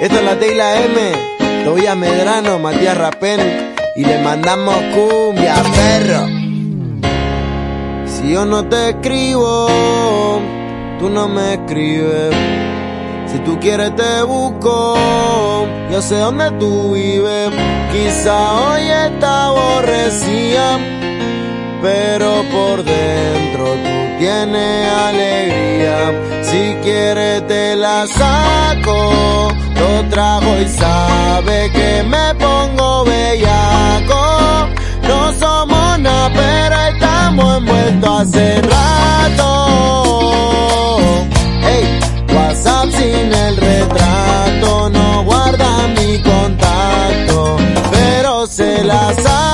Esta es la Teila M, Tobias Medrano, Matías Rapén y le mandamos cumbia, perro. Si yo no te escribo, tú no me escribes. Si tú quieres te busco, yo sé dónde tú vives. Quizá hoy está aborrecida, pero por dentro tú tienes alegría. Si quieres te la saco, lo trago y sabe que me pongo bellaco. No somos nada, pero estamos envueltos hace rato. Ey, WhatsApp sin el retrato, no guarda mi contacto, pero se la saco.